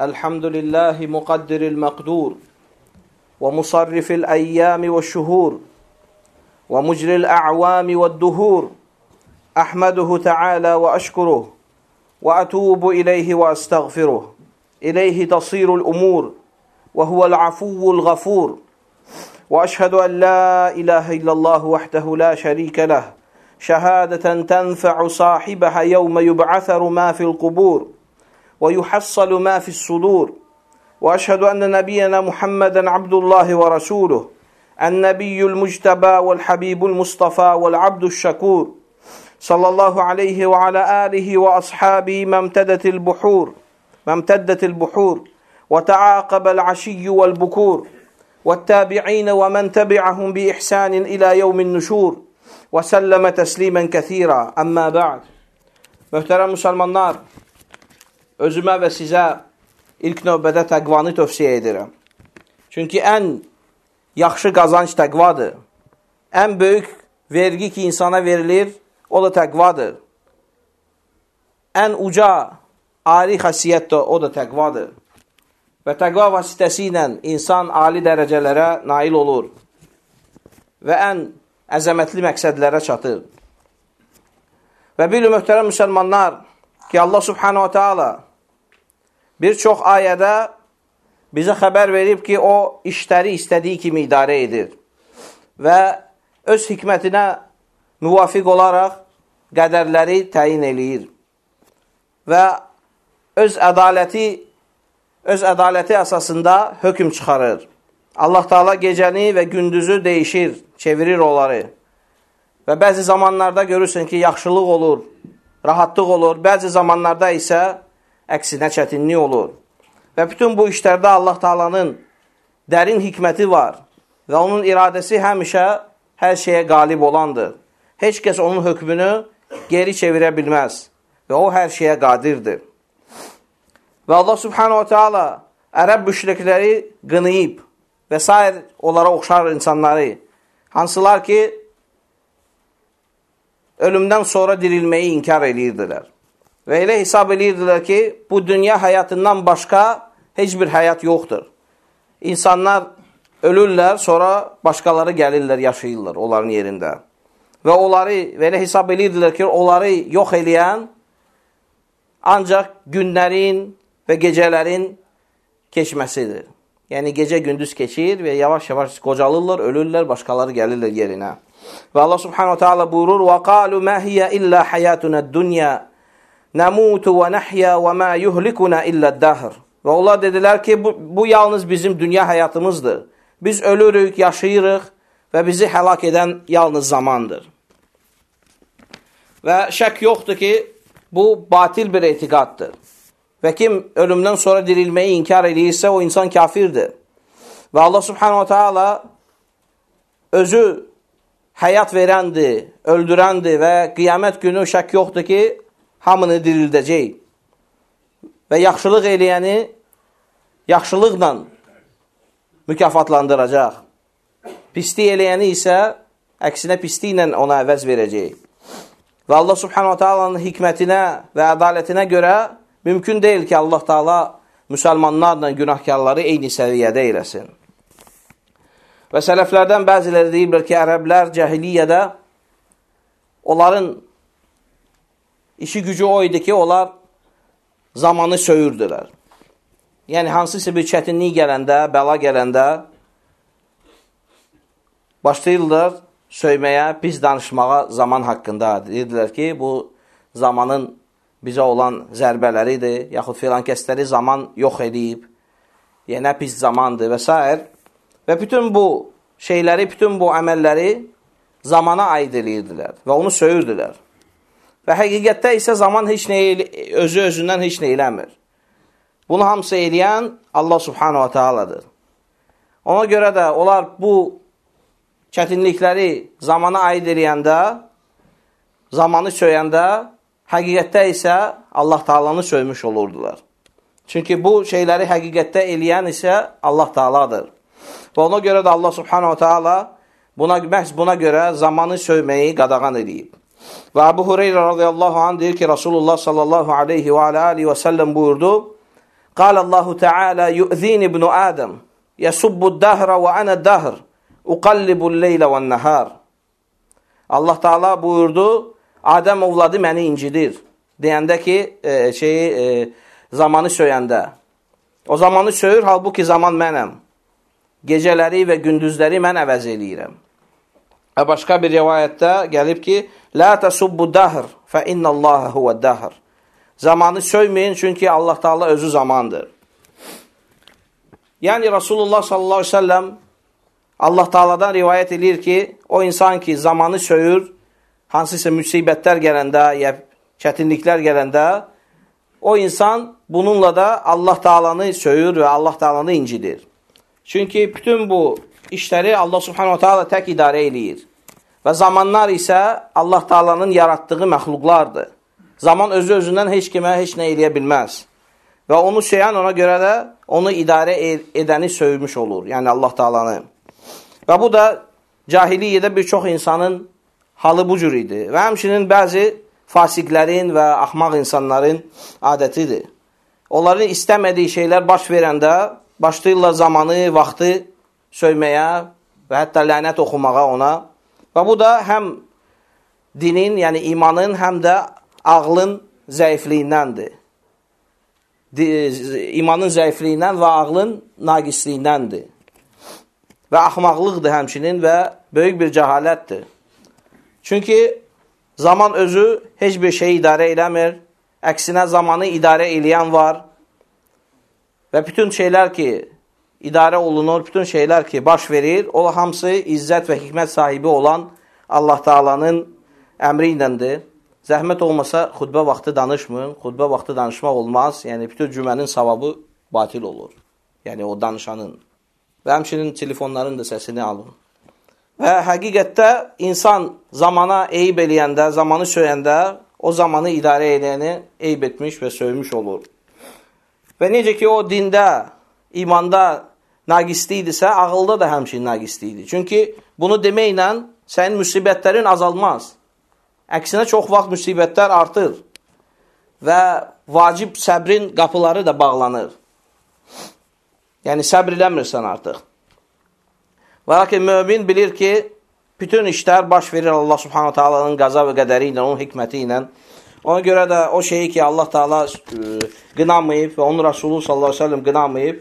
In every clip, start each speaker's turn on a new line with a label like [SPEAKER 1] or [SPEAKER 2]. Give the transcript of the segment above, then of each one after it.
[SPEAKER 1] الحمد لله مقدر المقدور ومصرف الأيام والشهور ومجري الأعوام والدهور أحمده تعالى وأشكره وأتوب إليه وأستغفره. إليه تصير الأمور وهو العفو الغفور. وأشهد أن لا إله إلا الله وحده لا شريك له شهادة تنفع صاحبها يوم يبعثر ما في القبور. ويحصل ما في الصدور. وأشهد أن نبينا محمدا عبد الله ورسوله النبي المجتبى والحبيب المصطفى والعبد الشكور. صلى الله عليه وعلى آله وأصحابه ما امتدت البحور ما امتدت البحور. وتعاقب العشي والبكور. والتابعين ومن تبعهم بإحسان إلى يوم النشور. وسلم تسليما كثيرا. أما بعد Möhtərəm müsəlmanlar, özümə və sizə ilk növbədə təqvanı tövsiyə edirəm. Çünki ən yaxşı qazanc təqvadır. Ən böyük vergi ki, insana verilir, o da təqvadır. Ən uca, ali xəsiyyət də o da təqvadır. Və təqva vasitəsi ilə insan ali dərəcələrə nail olur və ən əzəmətli məqsədlərə çatır. Və bilin, möhtərəm müsəlmanlar, ki, Allah subhanahu wa ta'ala bir çox ayədə bizə xəbər verib ki, o işləri istədiyi kimi idarə edir və öz hikmətinə müvafiq olaraq qədərləri təyin eləyir və öz ədaləti öz ədaləti əsasında hökm çıxarır. Allah Taala gecəni və gündüzü dəyişir, çevirir onları. Və bəzi zamanlarda görürsən ki, yaxşılıq olur, rahatlıq olur. Bəzi zamanlarda isə əksinə çətinlik olur. Və bütün bu işlərdə Allah Taalanın dərin hikməti var və onun iradəsi həmişə hər şeyə qalib olandır. Heç kəs onun hökmünü geri çevirə bilməz və o hər şeyə qadirdir. Və Allah Subhanahu Taala ərəb müşrikləri qınayıb və s. onlara oxşar insanları, hansılar ki, ölümdən sonra dirilməyi inkar edirdilər. Və elə hesab edirdilər ki, bu dünya həyatından başqa heç bir həyat yoxdur. İnsanlar ölürlər, sonra başqaları gəlirlər, yaşayırlar onların yerində. Və onları, və elə hesab edirdilər ki, onları yox eləyən ancaq günlərin və gecələrin keçməsidir. Yəni, gecə-gündüz keçir və yavaş-yavaş qocalırlar, ölürlər, başqaları gəlirlər yerinə. Və Allah subhanahu teala buyurur: "Və qalu ma hiya illa hayatuna dunya Nemutu ve nahya ve ma yuhlikuna illa dahr. Ve onlar dediler ki bu, bu yalnız bizim dünya hayatımızdır. Biz ölürük, yaşayırıq və bizi həlak edən yalnız zamandır. Və şək yoxdur ki, bu batil bir etiqaddır. Və kim ölümdən sonra dirilməyi inkar eləyirsə, o insan kafirdir. Və Allah subhanahu taala özü həyat verəndir, öldürəndir və qiyamət günü şək yoxdur ki, hamını dirildəcək. Və yaxşılıq eləyəni yaxşılıqla mükafatlandıracaq. Pislik eləyəni isə əksinə pisliklə ona əvəz verəcək. Və Allah subhanahu ta'alanın hikmətinə və ədalətinə görə mümkün deyil ki, Allah ta'ala müsəlmanlarla günahkarları eyni səviyyədə eləsin. Və sələflərdən bəziləri deyiblər ki, ərəblər cəhiliyyədə onların işi gücü o idi ki, onlar zamanı söyürdülər. Yəni, hansısa bir çətinlik gələndə, bəla gələndə başlayırlar söyməyə, pis danışmağa zaman haqqında. Deyirdilər ki, bu zamanın bizə olan zərbələridir, yaxud filan kəsləri zaman yox edib, yenə pis zamandır və s. Və bütün bu şeyləri, bütün bu əməlləri zamana aid edirdilər və onu söyürdülər. Və həqiqətdə isə zaman heç nə özü özündən heç nə eləmir. Bunu hamısı eləyən Allah subhanahu wa ta'aladır. Ona görə də onlar bu çətinlikləri zamana aid eləyəndə, zamanı söyəndə, həqiqətdə isə Allah Taalanı söymüş olurdular. Çünki bu şeyləri həqiqətdə eləyən isə Allah Taaladır. Və ona görə də Allah Subhanahu Taala buna məhz buna görə zamanı söyməyi qadağan edib. Və Əbu Hüreyrə radiyallahu anh deyir ki, Rasulullah sallallahu aleyhi və aleyhi və səlləm buyurdu, Qal Allahu Teala yu'zin ibn Adəm, yəsubbu dəhrə və ənə dəhr, uqallibu leylə və nəhər. Allah Teala buyurdu, Adəm ovladı məni incidir. Deyəndə ki, e, şeyi, e, zamanı söyəndə. O zamanı söyür, halbuki zaman mənəm. Gecələri və gündüzləri mən əvəz eləyirəm. Və başqa bir rivayətdə gəlib ki, La tasubbu dahr fa innallaha huvad-dahr. Zamanı söyməyin çünki Allah Taala özü zamandır. Yəni Rasulullah sallallahu əleyhi və səlləm Allah Taala'dan rivayət edir ki, o insan ki zamanı söyür, hansısa müsibətlər gələndə ya çətinliklər gələndə o insan bununla da Allah Taala'nı söyür və Allah Taala'nı incidir. Çünki bütün bu işləri Allah Subhanahu taala tək idarə eləyir. Və zamanlar isə Allah Taala'nın yaratdığı məxluqlardır. Zaman özü özündən heç kimə heç nə eləyə bilməz. Və onu şeyən ona görə də onu idarə edəni söymüş olur. Yəni Allah Taala'nı. Və bu da cahiliyyədə bir çox insanın halı bu cür idi. Və həmçinin bəzi fasiqlərin və axmaq insanların adətidir. Onların istəmədiyi şeylər baş verəndə başlayırlar zamanı, vaxtı söyməyə və hətta lənət oxumağa ona. Və bu da həm dinin, yəni imanın, həm də ağlın zəifliyindəndir. İmanın zəifliyindən və ağlın naqisliyindəndir. Və axmaqlıqdır həmçinin və böyük bir cəhalətdir. Çünki zaman özü heç bir şey idarə eləmir. Əksinə zamanı idarə eləyən var. Və bütün şeylər ki, idarə olunur, bütün şeylər ki, baş verir, o hamısı izzət və hikmət sahibi olan Allah Taalanın əmri iləndir. Zəhmət olmasa xutbə vaxtı danışmayın. Xutbə vaxtı danışmaq olmaz. Yəni bütün cümənin savabı batil olur. Yəni o danışanın. Və həmçinin telefonların da səsini alın. Və həqiqətdə insan zamana eyib eləyəndə, zamanı söyəndə o zamanı idarə edəni eyib etmiş və söymüş olur. Və necə ki o dində, imanda naqisli idisə, ağılda da həmçinin naqisli idi. Çünki bunu deməklə sənin müsibətlərin azalmaz. Əksinə çox vaxt müsibətlər artır və vacib səbrin qapıları da bağlanır. Yəni səbr eləmirsən artıq. Və lakin mömin bilir ki, bütün işlər baş verir Allah subhanahu taalanın qaza və qədəri ilə, onun hikməti ilə. Ona görə də o şeyi ki, Allah taala qınamayıb və onun Rasulü sallallahu əleyhi və səlləm qınamayıb,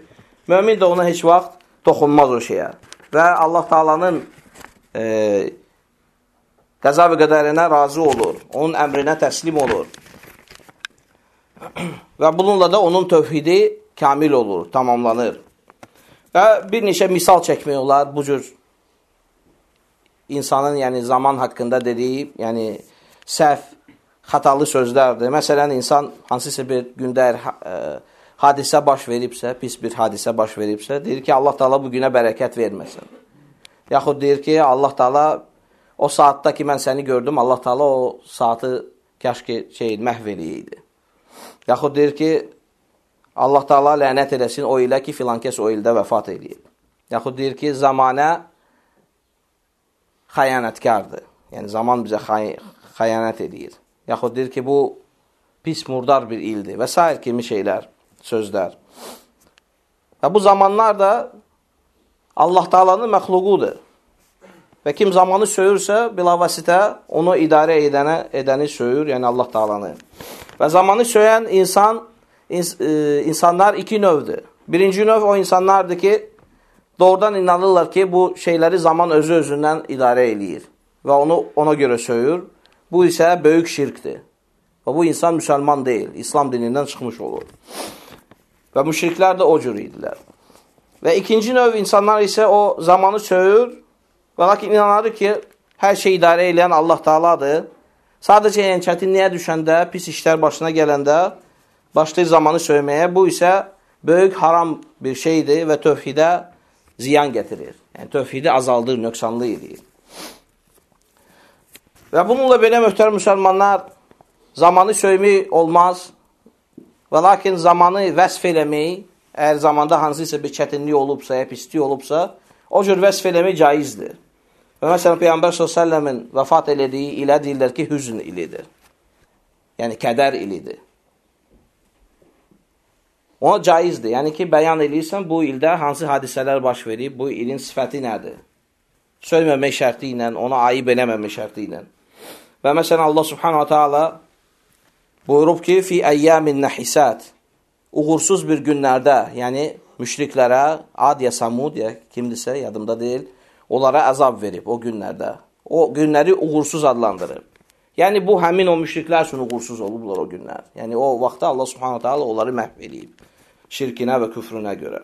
[SPEAKER 1] mömin də ona heç vaxt toxunmaz o şeyə. Və Allah taalanın e, qəza və qədərinə razı olur, onun əmrinə təslim olur. və bununla da onun tövhidi kamil olur, tamamlanır. Və bir neçə misal çəkmək olar bu cür insanın yəni zaman haqqında dediyi, yəni səhv, xatalı sözlərdir. Məsələn, insan hansısa bir gündə ə, e, hadisə baş veribsə, pis bir hadisə baş veribsə, deyir ki, Allah Taala bu günə bərəkət verməsin. Yaxud deyir ki, Allah Taala o saatda ki mən səni gördüm, Allah Taala o saatı kaş ki şey məhv eləyəydi. Yaxud deyir ki, Allah Taala lənət eləsin o ilə ki, filan kəs o ildə vəfat eləyib. Yaxud deyir ki, zamanə xəyanətkardır. Yəni, zaman bizə xay xəyanət edir. Yaxud deyir ki, bu pis murdar bir ildir və s. kimi şeylər, sözlər. Və bu zamanlar da Allah Taalanın məxluqudur. Və kim zamanı söyürsə, bilavasitə onu idarə edənə, edəni söyür, yəni Allah Taalanı. Və zamanı söyən insan ins e, insanlar iki növdür. Birinci növ o insanlardır ki, doğrudan inanırlar ki, bu şeyləri zaman özü özündən idarə eləyir və onu ona görə söyür. Bu isə böyük şirkdir. Və bu insan müsəlman deyil, İslam dinindən çıxmış olur. Və müşriklər də o cür idilər. Və ikinci növ insanlar isə o zamanı söyür və lakin inanır ki, hər şey idarə edən Allah Taaladır. Sadəcə yəni çətinliyə düşəndə, pis işlər başına gələndə başlayır zamanı söyməyə. Bu isə böyük haram bir şeydir və tövhidə ziyan gətirir. Yəni, tövhidi azaldır, nöqsanlı edir. Və bununla belə möhtərəm müsəlmanlar, zamanı söymək olmaz və lakin zamanı vəsf eləmək, əgər zamanda hansısa bir çətinlik olubsa, ya pislik olubsa, o cür vəsf eləmək caizdir. Və məsələn, Peyyambər s.ə.v-in vəfat elədiyi ilə deyirlər ki, hüzn ilidir. Yəni, kədər ilidir. Ona caizdir. Yəni ki, bəyan edirsən bu ildə hansı hadisələr baş verib, bu ilin sifəti nədir? Söyləməmək şərti ilə, ona ayıb eləməmək şərti ilə. Və məsələn, Allah subhanahu wa ta'ala buyurub ki, fi əyyamin nəhisət, uğursuz bir günlərdə, yəni müşriklərə, ad ya samud ya kimdirsə, yadımda deyil, onlara əzab verib o günlərdə. O günləri uğursuz adlandırıb. Yəni, bu həmin o müşriklər üçün uğursuz olublar o günlər. Yəni, o vaxtda Allah subhanahu ta'ala onları məhv edib şirkinə və küfrünə görə.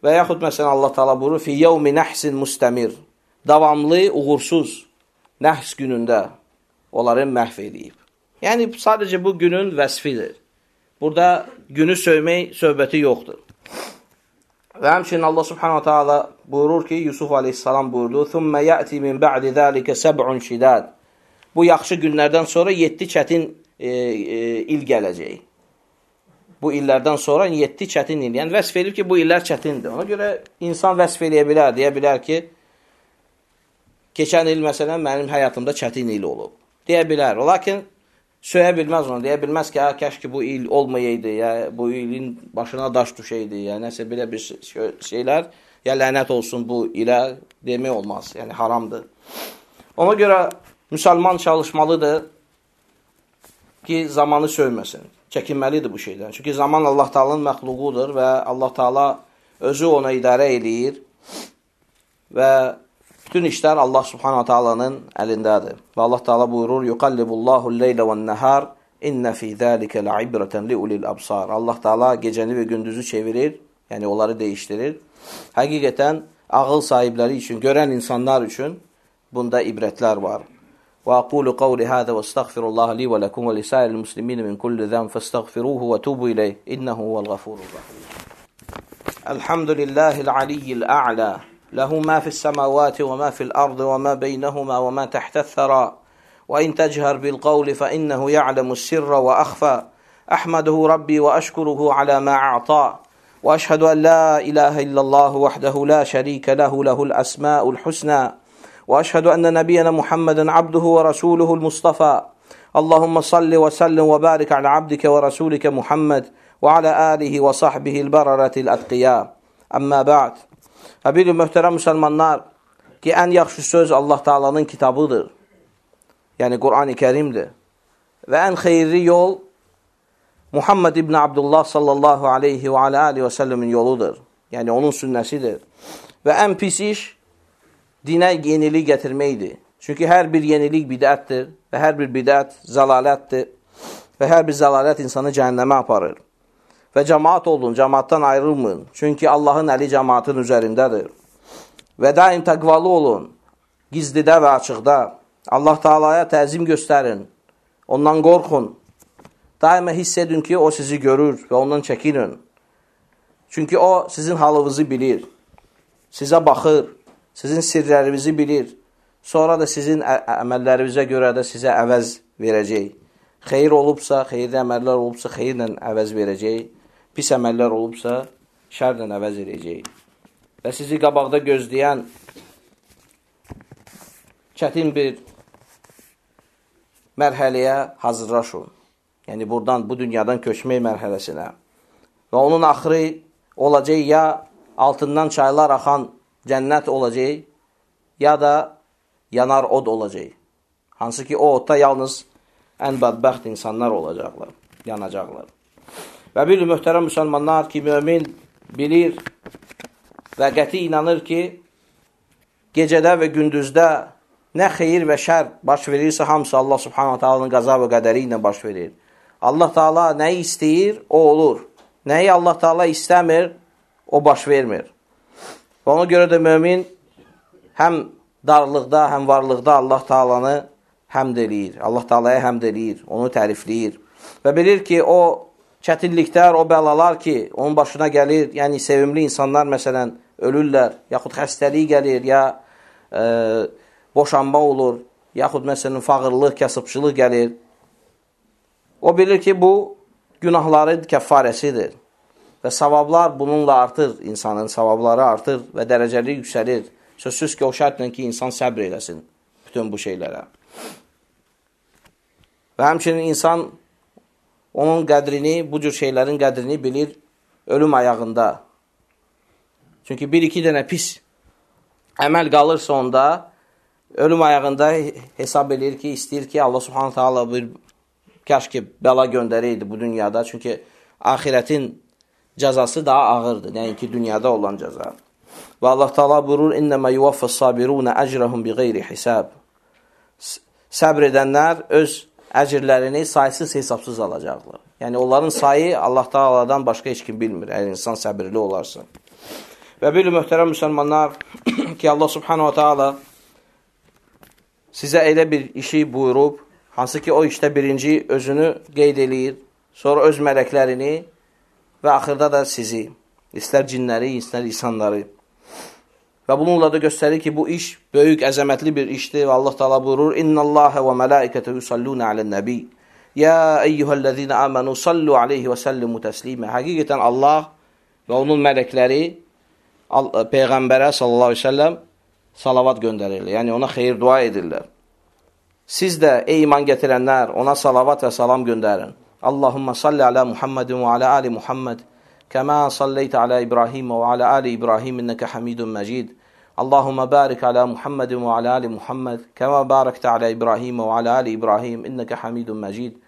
[SPEAKER 1] Və yaxud məsələn Allah Taala buyurur: "Fi yevmi nahsin mustamir." Davamlı, uğursuz nəhs günündə onları məhv edib. Yəni sadəcə bu günün vəsfidir. Burada günü söymək söhbəti yoxdur. Və həmçinin Allah Subhanahu taala buyurur ki, Yusuf əleyhissalam buyurdu: "Thumma ya'ti min ba'di zalika sab'un shidad." Bu yaxşı günlərdən sonra 7 çətin e, e, il gələcək bu illərdən sonra 7 çətin il. Yəni vəsf edib ki, bu illər çətindir. Ona görə insan vəsf eləyə bilər, deyə bilər ki, keçən il məsələn mənim həyatımda çətin il olub. Deyə bilər. Lakin söyə bilməz onu. Deyə bilməz ki, hə, kəş ki bu il olmayaydı, ya bu ilin başına daş düşəydi, ya nəsə belə bir şeylər, ya lənət olsun bu ilə demək olmaz. Yəni haramdır. Ona görə müsəlman çalışmalıdır ki, zamanı sövməsin çəkinməlidir bu şeydən. Çünki zaman Allah Taala'nın məxluqudur və Allah Taala özü ona idarə eləyir və bütün işlər Allah Subhanahu Taala'nın əlindədir. Və Allah Taala buyurur: "Yuqallibullahu el-leylə ven-nahar inne fi zalika la'ibratan liulil absar." Allah Taala gecəni və gündüzü çevirir, yəni onları dəyişdirir. Həqiqətən ağıl sahibləri üçün, görən insanlar üçün bunda ibrətlər var. وأقول قولي هذا واستغفر الله لي ولكم ولسائر المسلمين من كل ذنب فاستغفروه وتوبوا إليه إنه هو الغفور الرحيم الحمد لله العلي الأعلى له ما في السماوات وما في الأرض وما بينهما وما تحت الثرى. وإن تجهر بالقول فإنه يعلم السر وأخفى. أحمده ربي وأشكره على ما أعطى. وأشهد أن لا إله إلا الله وحده لا شريك له له الأسماء الحسنى. وأشهد أن نبينا محمدا عبده ورسوله المصطفى. اللهم صل وسلم وبارك على عبدك ورسولك محمد وعلى آله وصحبه البررة الأتقياء. Amma ba'd. Və bir möhtərəm müsəlmanlar ki, ən yaxşı söz Allah Taalanın kitabıdır. Yəni Qurani Kərimdir. Və ən xeyirli yol Muhammed ibn Abdullah sallallahu aleyhi və aleyhi və səlləmin yoludur. Yəni onun sünnəsidir. Və ən pis iş dinə yenilik gətirməkdir. Çünki hər bir yenilik bidətdir və hər bir bidət zəlalətdir və hər bir zəlalət insanı cəhənnəmə aparır. Və cəmaat olun, cəmaatdan ayrılmayın. Çünki Allahın əli cəmaatın üzərindədir. Və daim təqvalı olun, gizlidə və açıqda. Allah Taalaya təzim göstərin, ondan qorxun. Daima hiss edin ki, o sizi görür və ondan çəkinin. Çünki o sizin halınızı bilir, sizə baxır sizin sirlərinizi bilir. Sonra da sizin əməllərinizə görə də sizə əvəz verəcək. Xeyir olubsa, xeyirli əməllər olubsa, xeyirlə əvəz verəcək. Pis əməllər olubsa, şərlə əvəz edəcək. Və sizi qabaqda gözləyən çətin bir mərhələyə hazırlaşın. Yəni, buradan, bu dünyadan köçmək mərhələsinə. Və onun axırı olacaq ya altından çaylar axan cənnət olacaq, ya da yanar od olacaq. Hansı ki, o odda yalnız ən bədbəxt insanlar olacaqlar, yanacaqlar. Və bir möhtərəm müsəlmanlar ki, mömin bilir və qəti inanır ki, gecədə və gündüzdə nə xeyir və şər baş verirsə, hamısı Allah subhanahu ta'alının qaza və qədəri ilə baş verir. Allah Taala nəyi istəyir, o olur. Nəyi Allah Taala istəmir, o baş vermir. Və ona görə də mömin həm darlıqda, həm varlıqda Allah Taalanı həmd eləyir. Allah Taalaya həmd eləyir, onu tərifləyir. Və bilir ki, o çətinliklər, o bəlalar ki, onun başına gəlir, yəni sevimli insanlar məsələn ölürlər, yaxud xəstəlik gəlir, ya e, boşanma olur, yaxud məsələn fağırlıq, kasıbçılıq gəlir. O bilir ki, bu günahların kəffarəsidir. Və savablar bununla artır, insanın savabları artır və dərəcəli yüksəlir. Sözsüz ki, o şərtlə ki, insan səbr eləsin bütün bu şeylərə. Və həmçinin insan onun qədrini, bu cür şeylərin qədrini bilir, ölüm ayağında. Çünki bir-iki dənə pis əməl qalırsa onda, ölüm ayağında hesab edir ki, istəyir ki, Allah subhanət hala bir kaş ki, bəla göndərəydi bu dünyada. Çünki ahirətin cəzası daha ağırdır, nəinki dünyada olan cəza. Və Allah Taala buyurur: "İnnema yuvaffas sabiruna ecrahum bighayri hisab." Səbr edənlər öz əcrlərini saysız hesabsız alacaqlar. Yəni onların sayı Allah Taaladan başqa heç kim bilmir, əgər insan səbirli olarsa. Və bilin möhtərəm müsəlmanlar ki, Allah Subhanahu Taala sizə elə bir işi buyurub, hansı ki o işdə birinci özünü qeyd eləyir, sonra öz mələklərini və axırda da sizi, istər cinləri, istər insanları. Və bununla da göstərir ki, bu iş böyük, əzəmətli bir işdir. Və Allah Taala buyurur: "İnnallaha və mələikətəhu yusalluna alan-nəbi. Ya eyyuhellezina amanu sallu alayhi və sallimu taslima." Həqiqətən Allah və onun mələkləri e, peyğəmbərə sallallahu əleyhi və səlləm salavat göndərirlər. Yəni ona xeyir dua edirlər. Siz də ey iman gətirənlər ona salavat və salam göndərin. Allahumma salli ala Muhammedin və ala ali Muhammed. Kəma sallayta ala İbrahim və ala ali İbrahim innaka Hamidun Mecid. اللهم بارك على محمد وعلى آل محمد كما باركت على إبراهيم وعلى آل إبراهيم إنك حميد مجيد.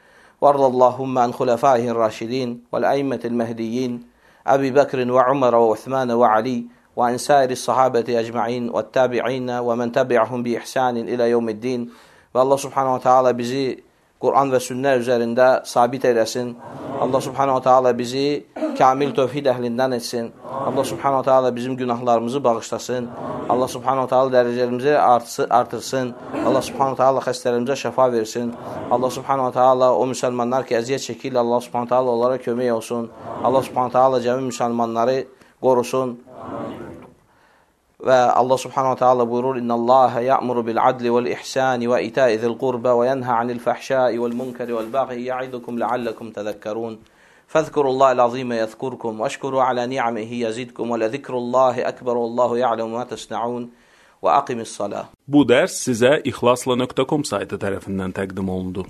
[SPEAKER 1] وارض اللهم عن خلفائه الراشدين والأئمة المهديين أبي بكر وعمر وعثمان وعلي وعن سائر الصحابة أجمعين والتابعين ومن تبعهم بإحسان إلى يوم الدين. والله سبحانه وتعالى بزي Quran və sünnə üzərində sabit eləsin. Allah subhanahu ta'ala bizi kamil tövhid əhlindən etsin. Allah subhanahu ta'ala bizim günahlarımızı bağışlasın. Allah subhanahu ta'ala dərəcələrimizi artırsın. Allah subhanahu ta'ala xəstələrimizə şəfa versin. Allah subhanahu ta'ala o müsəlmanlar ki, əziyyət çəkirlər, Allah subhanahu ta'ala onlara kömək olsun. Allah subhanahu ta'ala cəmi müsəlmanları qorusun. Ve Allah subhanahu wa ta'ala buyurur İnna Allah ya'muru bil adli vel ihsani ve ita'i zil qurba ve yenha anil fahşai vel munkari vel baghi ya'idukum leallekum tezekkerun. فاذكروا الله العظيم يذكركم واشكروا على نعمه يزدكم ولذكر الله أكبر والله يعلم ما تصنعون وأقم الصلاة
[SPEAKER 2] Bu dərs sizə ixlasla.com saytı tərəfindən təqdim olundu.